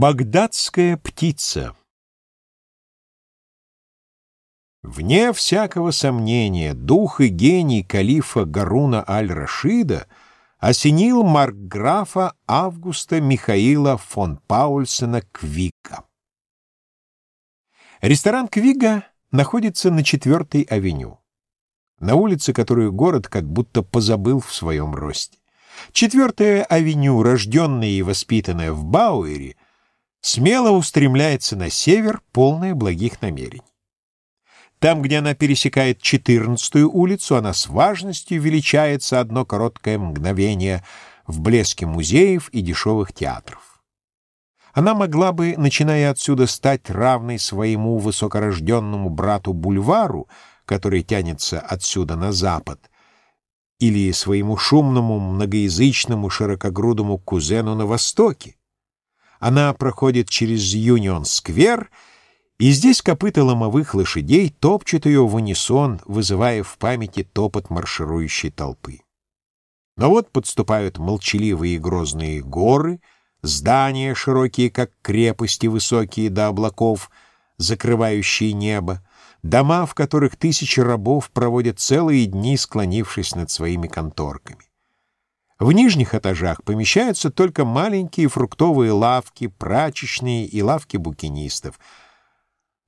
Багдадская птица Вне всякого сомнения, дух и гений калифа Гаруна аль-Рашида осенил маркграфа Августа Михаила фон Паульсена Квика. Ресторан Квига находится на 4-й авеню, на улице, которую город как будто позабыл в своем росте. Четвертая авеню, рожденная и воспитанная в Бауэре, смело устремляется на север, полная благих намерений. Там, где она пересекает 14-ю улицу, она с важностью величается одно короткое мгновение в блеске музеев и дешевых театров. Она могла бы, начиная отсюда, стать равной своему высокорожденному брату Бульвару, который тянется отсюда на запад, или своему шумному, многоязычному, широкогрудому кузену на востоке. Она проходит через Юнион-сквер, и здесь копыта ломовых лошадей топчут ее в унисон, вызывая в памяти топот марширующей толпы. Но вот подступают молчаливые и грозные горы, здания широкие, как крепости, высокие до облаков, закрывающие небо, дома, в которых тысячи рабов проводят целые дни, склонившись над своими конторками. В нижних этажах помещаются только маленькие фруктовые лавки, прачечные и лавки букинистов.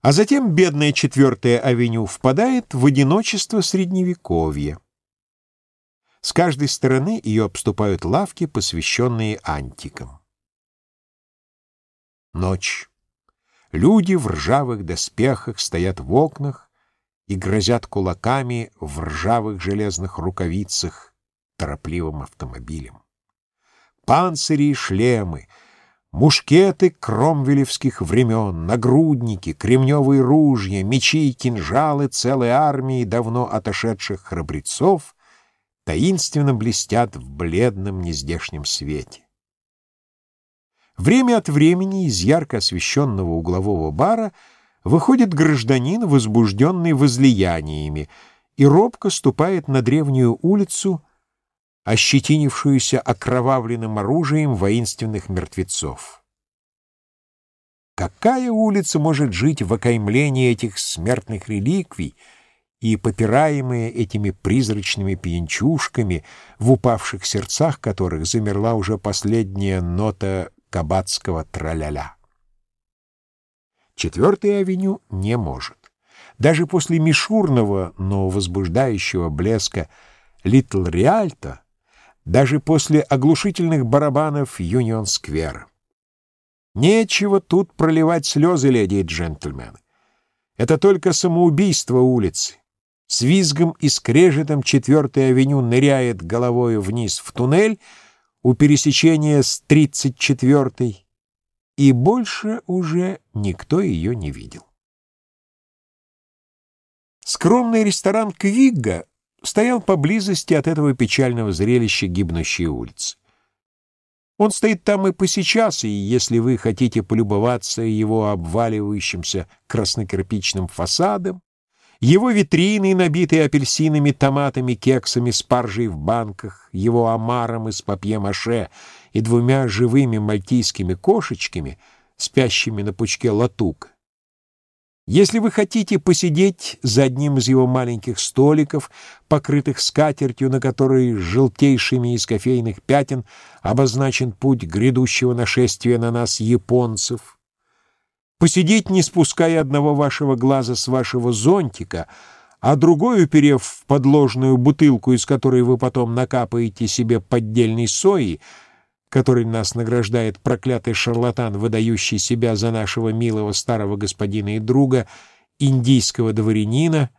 А затем бедная четвертая авеню впадает в одиночество Средневековья. С каждой стороны ее обступают лавки, посвященные антикам. Ночь. Люди в ржавых доспехах стоят в окнах и грозят кулаками в ржавых железных рукавицах торопливым автомобилем. Панцири и шлемы, мушкеты кромвелевских времен, нагрудники, кремневые ружья, мечи и кинжалы целой армии давно отошедших храбрецов таинственно блестят в бледном нездешнем свете. Время от времени из ярко освещенного углового бара выходит гражданин, возбужденный возлияниями, и робко ступает на древнюю улицу, ощетинившуюся окровавленным оружием воинственных мертвецов. Какая улица может жить в окаймлении этих смертных реликвий и попираемые этими призрачными пьянчушками, в упавших сердцах которых замерла уже последняя нота кабацкого траля-ля? Четвертая авеню не может. Даже после мишурного, но возбуждающего блеска Литл Риальто даже после оглушительных барабанов Юнион-сквер. Нечего тут проливать слезы, леди и джентльмены. Это только самоубийство улицы. С визгом и скрежетом четвертая авеню ныряет головою вниз в туннель у пересечения с 34-й, и больше уже никто ее не видел. Скромный ресторан «Квигга» стоял поблизости от этого печального зрелища гибнущей улицы. Он стоит там и посейчас, и если вы хотите полюбоваться его обваливающимся краснокирпичным фасадом, его витрины, набитые апельсинами, томатами, кексами, спаржей в банках, его омаром из папье-маше и двумя живыми мальтийскими кошечками, спящими на пучке латука, если вы хотите посидеть за одним из его маленьких столиков, покрытых скатертью, на которой желтейшими из кофейных пятен обозначен путь грядущего нашествия на нас японцев, посидеть, не спуская одного вашего глаза с вашего зонтика, а другой, уперев в подложную бутылку, из которой вы потом накапаете себе поддельной сои, который нас награждает проклятый шарлатан, выдающий себя за нашего милого старого господина и друга, индийского дворянина,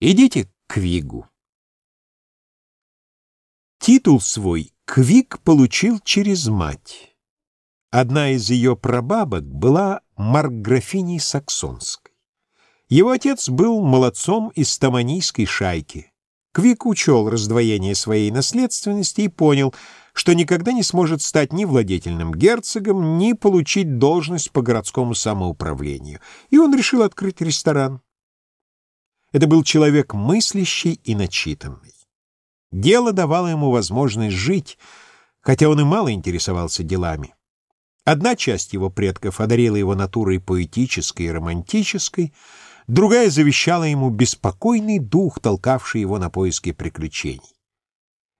идите к Вигу. Титул свой Квик получил через мать. Одна из ее прабабок была маркграфиней Саксонской. Его отец был молодцом из таманийской шайки. Квик учел раздвоение своей наследственности и понял — что никогда не сможет стать ни владетельным герцогом, ни получить должность по городскому самоуправлению. И он решил открыть ресторан. Это был человек мыслящий и начитанный. Дело давало ему возможность жить, хотя он и мало интересовался делами. Одна часть его предков одарила его натурой поэтической и романтической, другая завещала ему беспокойный дух, толкавший его на поиски приключений.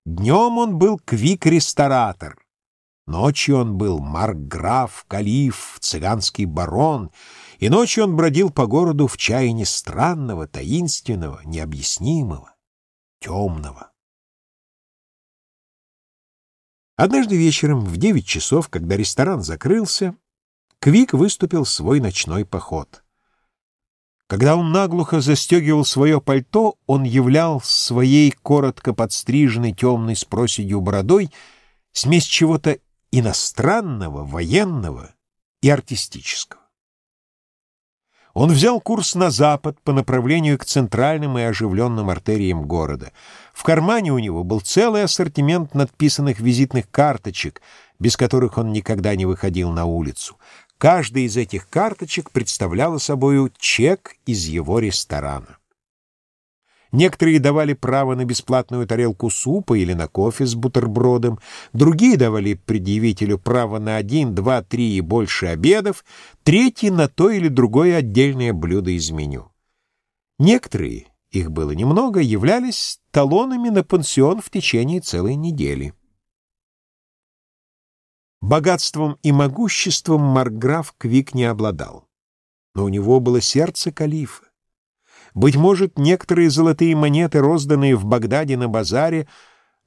Днем он был квик-ресторатор, ночью он был маркграф, калиф, цыганский барон, и ночью он бродил по городу в чаянии странного, таинственного, необъяснимого, темного. Однажды вечером в девять часов, когда ресторан закрылся, Квик выступил в свой ночной поход. Когда он наглухо застегивал свое пальто, он являл своей коротко подстриженной темной с проседью бородой смесь чего-то иностранного, военного и артистического. Он взял курс на запад по направлению к центральным и оживленным артериям города. В кармане у него был целый ассортимент надписанных визитных карточек, без которых он никогда не выходил на улицу. Каждая из этих карточек представляла собою чек из его ресторана. Некоторые давали право на бесплатную тарелку супа или на кофе с бутербродом, другие давали предъявителю право на один, два, три и больше обедов, третьи — на то или другое отдельное блюдо из меню. Некоторые, их было немного, являлись талонами на пансион в течение целой недели. Богатством и могуществом Марграф Квик не обладал, но у него было сердце калифа. Быть может, некоторые золотые монеты, розданные в Багдаде на базаре,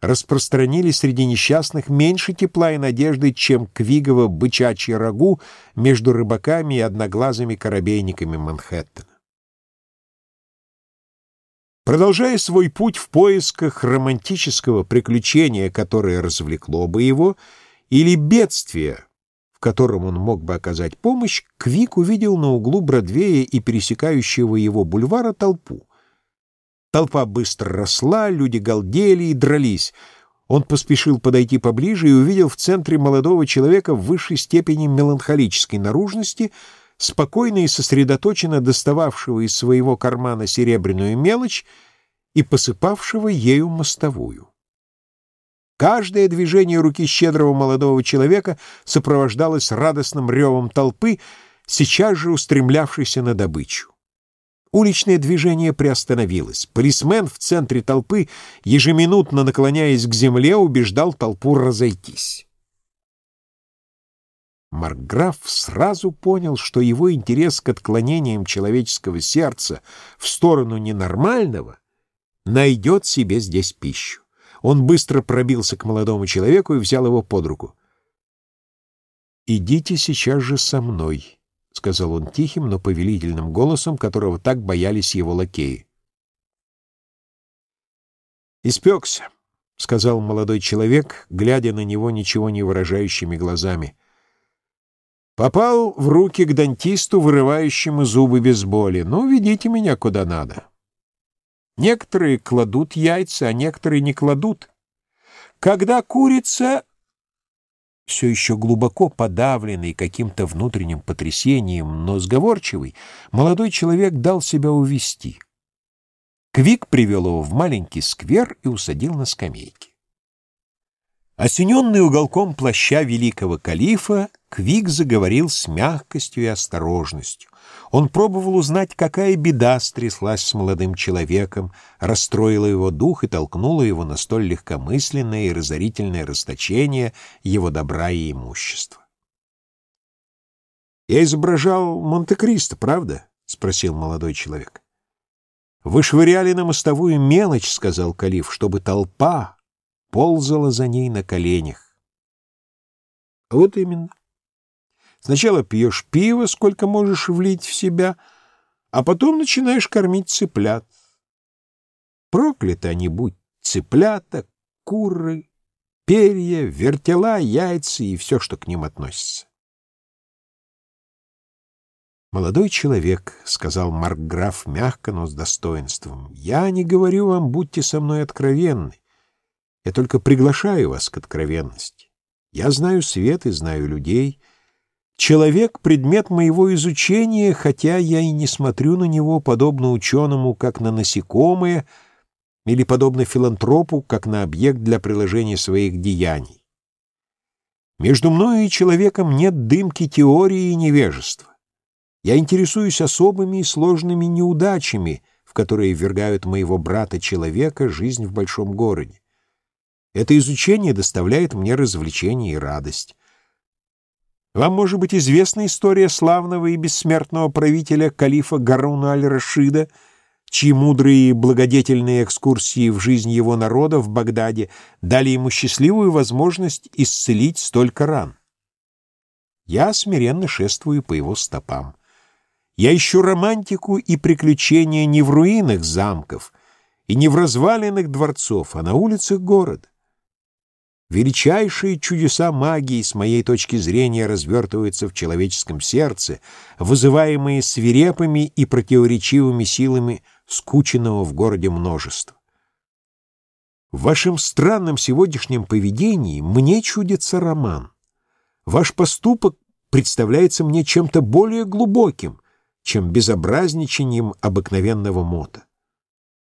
распространили среди несчастных меньше тепла и надежды, чем Квигово бычачье рагу между рыбаками и одноглазыми корабейниками Манхэттена. Продолжая свой путь в поисках романтического приключения, которое развлекло бы его, или бедствия, которым он мог бы оказать помощь, Квик увидел на углу Бродвея и пересекающего его бульвара толпу. Толпа быстро росла, люди галдели и дрались. Он поспешил подойти поближе и увидел в центре молодого человека в высшей степени меланхолической наружности, спокойно и сосредоточенно достававшего из своего кармана серебряную мелочь и посыпавшего ею мостовую. Каждое движение руки щедрого молодого человека сопровождалось радостным ревом толпы, сейчас же устремлявшейся на добычу. Уличное движение приостановилось. Полисмен в центре толпы, ежеминутно наклоняясь к земле, убеждал толпу разойтись. Маркграф сразу понял, что его интерес к отклонениям человеческого сердца в сторону ненормального найдет себе здесь пищу. Он быстро пробился к молодому человеку и взял его под руку. «Идите сейчас же со мной», — сказал он тихим, но повелительным голосом, которого так боялись его лакеи. «Испекся», — сказал молодой человек, глядя на него ничего не выражающими глазами. «Попал в руки к дантисту, вырывающему зубы без боли. Ну, ведите меня куда надо». Некоторые кладут яйца, а некоторые не кладут. Когда курица, все еще глубоко подавленный каким-то внутренним потрясением, но сговорчивый, молодой человек дал себя увести. Квик привел его в маленький сквер и усадил на скамейке. Осененный уголком плаща великого калифа, Квик заговорил с мягкостью и осторожностью. Он пробовал узнать, какая беда стряслась с молодым человеком, расстроила его дух и толкнула его на столь легкомысленное и разорительное расточение его добра и имущества. «Я изображал Монте-Кристо, правда?» — спросил молодой человек. «Вы швыряли на мостовую мелочь, — сказал Калиф, — чтобы толпа ползала за ней на коленях. Вот именно. Сначала пьешь пиво, сколько можешь влить в себя, а потом начинаешь кормить цыплят. Прокляты они будь цыплята, куры, перья, вертела, яйца и все, что к ним относится. «Молодой человек», — сказал Маркграф мягко, но с достоинством, — «я не говорю вам, будьте со мной откровенны. Я только приглашаю вас к откровенности. Я знаю свет и знаю людей. Человек — предмет моего изучения, хотя я и не смотрю на него, подобно ученому, как на насекомое, или подобно филантропу, как на объект для приложения своих деяний. Между мною и человеком нет дымки теории и невежества. Я интересуюсь особыми и сложными неудачами, в которые ввергают моего брата-человека жизнь в большом городе. Это изучение доставляет мне развлечение и радость. Вам, может быть, известна история славного и бессмертного правителя калифа Гаруна аль-Рашида, чьи мудрые и благодетельные экскурсии в жизнь его народа в Багдаде дали ему счастливую возможность исцелить столько ран. Я смиренно шествую по его стопам. Я ищу романтику и приключения не в руинах замков и не в развалинах дворцов, а на улицах города. Величайшие чудеса магии, с моей точки зрения, развертываются в человеческом сердце, вызываемые свирепыми и противоречивыми силами скученного в городе множества. В вашем странном сегодняшнем поведении мне чудится роман. Ваш поступок представляется мне чем-то более глубоким, чем безобразничанием обыкновенного мота.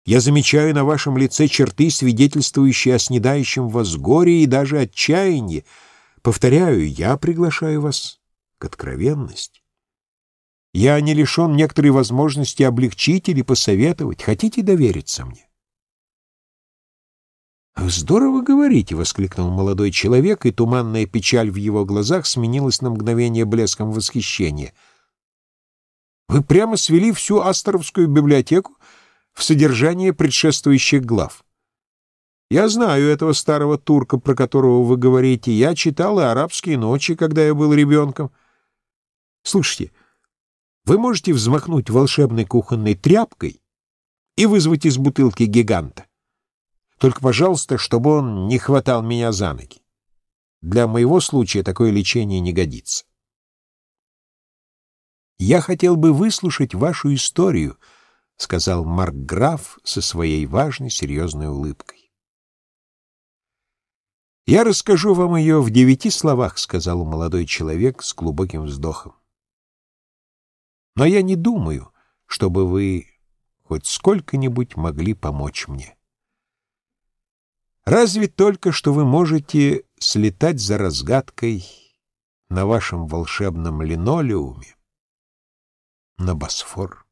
Я замечаю на вашем лице черты, свидетельствующие о снедающем вас горе и даже отчаянии. Повторяю, я приглашаю вас к откровенности. Я не лишен некоторой возможности облегчить или посоветовать. Хотите довериться мне? «Здорово говорите!» — воскликнул молодой человек, и туманная печаль в его глазах сменилась на мгновение блеском восхищения. «Вы прямо свели всю Асторовскую библиотеку в содержание предшествующих глав. Я знаю этого старого турка, про которого вы говорите. Я читал и «Арабские ночи», когда я был ребенком. Слушайте, вы можете взмахнуть волшебной кухонной тряпкой и вызвать из бутылки гиганта. Только, пожалуйста, чтобы он не хватал меня за ноги. Для моего случая такое лечение не годится. Я хотел бы выслушать вашу историю —— сказал Маркграф со своей важной серьезной улыбкой. «Я расскажу вам ее в девяти словах», — сказал молодой человек с глубоким вздохом. «Но я не думаю, чтобы вы хоть сколько-нибудь могли помочь мне. Разве только, что вы можете слетать за разгадкой на вашем волшебном линолеуме на Босфор».